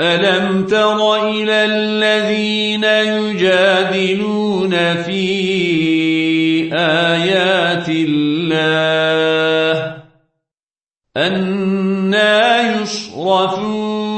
ألم تر إلى الذين يجادلون في آيات الله أنا يصرفون